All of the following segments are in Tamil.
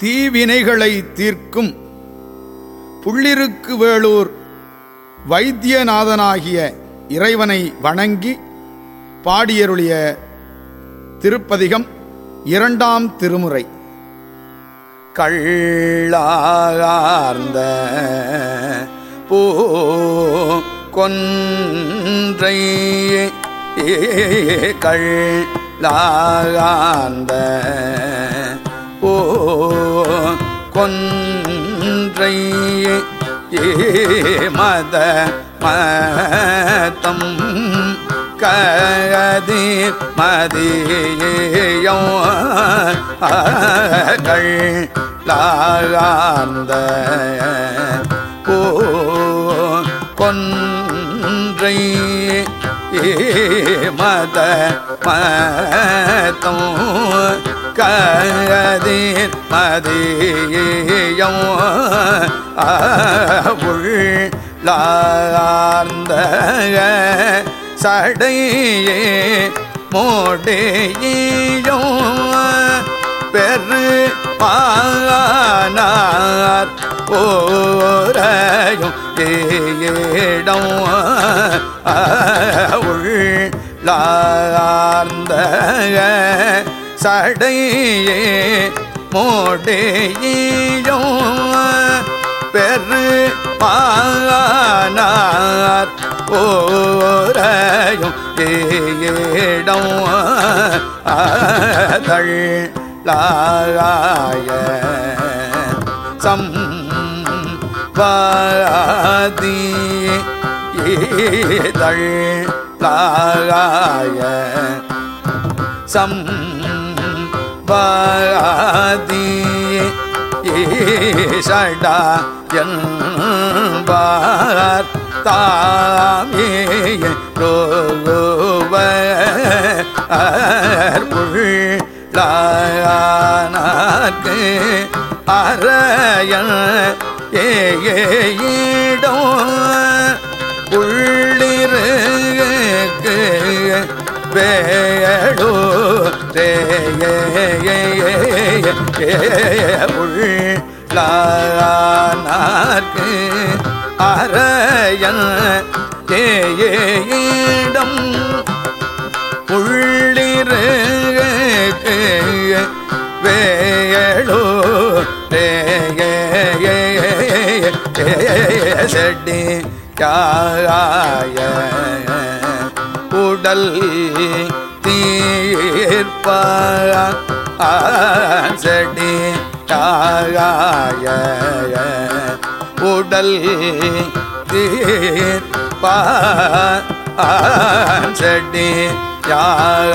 தீவினைகளை தீர்க்கும் புள்ளிருக்கு வேளூர் வைத்தியநாதனாகிய இறைவனை வணங்கி பாடியருளிய திருப்பதிகம் இரண்டாம் திருமுறை. கள்ளார்ந்த பூ கொன்றை கள்ளார்ந்த கொன்றை மத மதம் கதி மதியோ கள்ளார்ந்த பூ கொன்றை மத மதம் கதிர் மதியம் உள்ளார்ந்த சடையே மோடையோ பெரு பானார் ஓரையும் ஏடம் உள்ளார்ந்த சடையே மோடையோ பெரு பானார் ஓரையும் ஏடம் தள்ளாய சம் பாதி தள்ளாய சம் வாதி சடா என்பார் தாமே உள்ளானாக்கு அறையன் ஏயிடம் உள்ளிருக்கு வேடோ உள்ளானார்க்கு அரையன் ஏயிடம் உள்ளிருக்கு வேளோ செடி காய உடல் தீர்ப்படி செடி காய உடல் தீர்ப்படி செடி யாய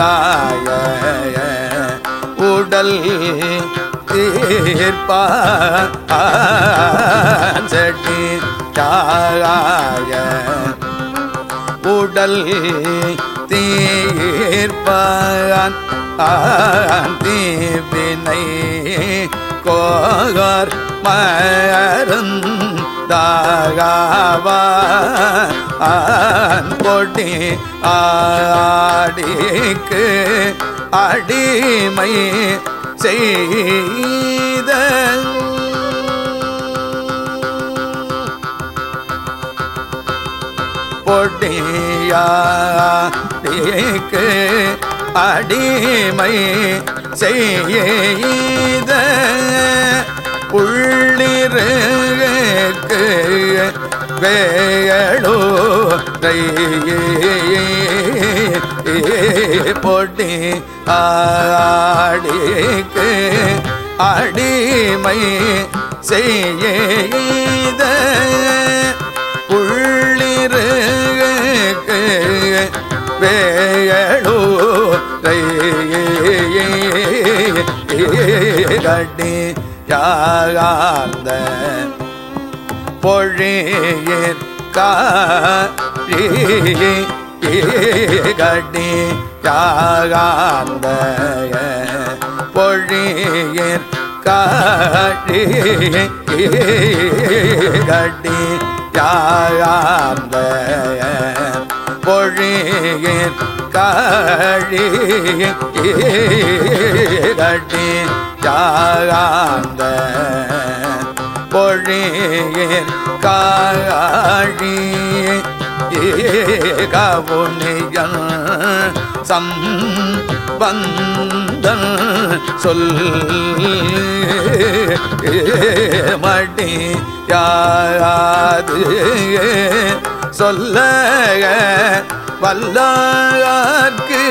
உடல் தீர்ப்படி செடி தீண்டல் தீர்ப்பான் தீவினை கோகர் மருந்தாகவான் கொடி ஆடிக்கு அடிமை செய்த பொடியாடிக்கு அடிமை செய்த உள்ளிருக்கு வேளோ பொடி ஆடிக்கு அடிமை செய்த கடி யாகாந்த பொழியிற் காரி கட்டி யாகாந்த பொழியிற் கடி கடி யாகாந்த பொழியிற் காழி கட்டி யாந்த பொழியர் காழி கவுனியன் சம்பந்தன் சொல் மடி யாது சொல்ல வல்லார்க்கு.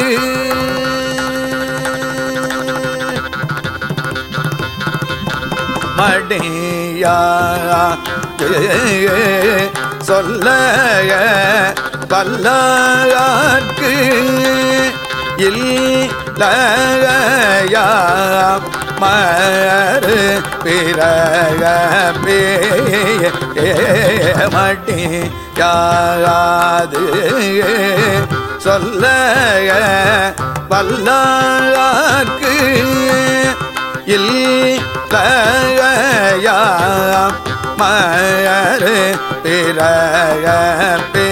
மடியா சொல்ல வல்லார்க்கு. இல்லையா மறு பிறகப்பே மட்டி யாராது சொல்ல வல்லாக்கு இல்லையாம் மறு பிறகப்பே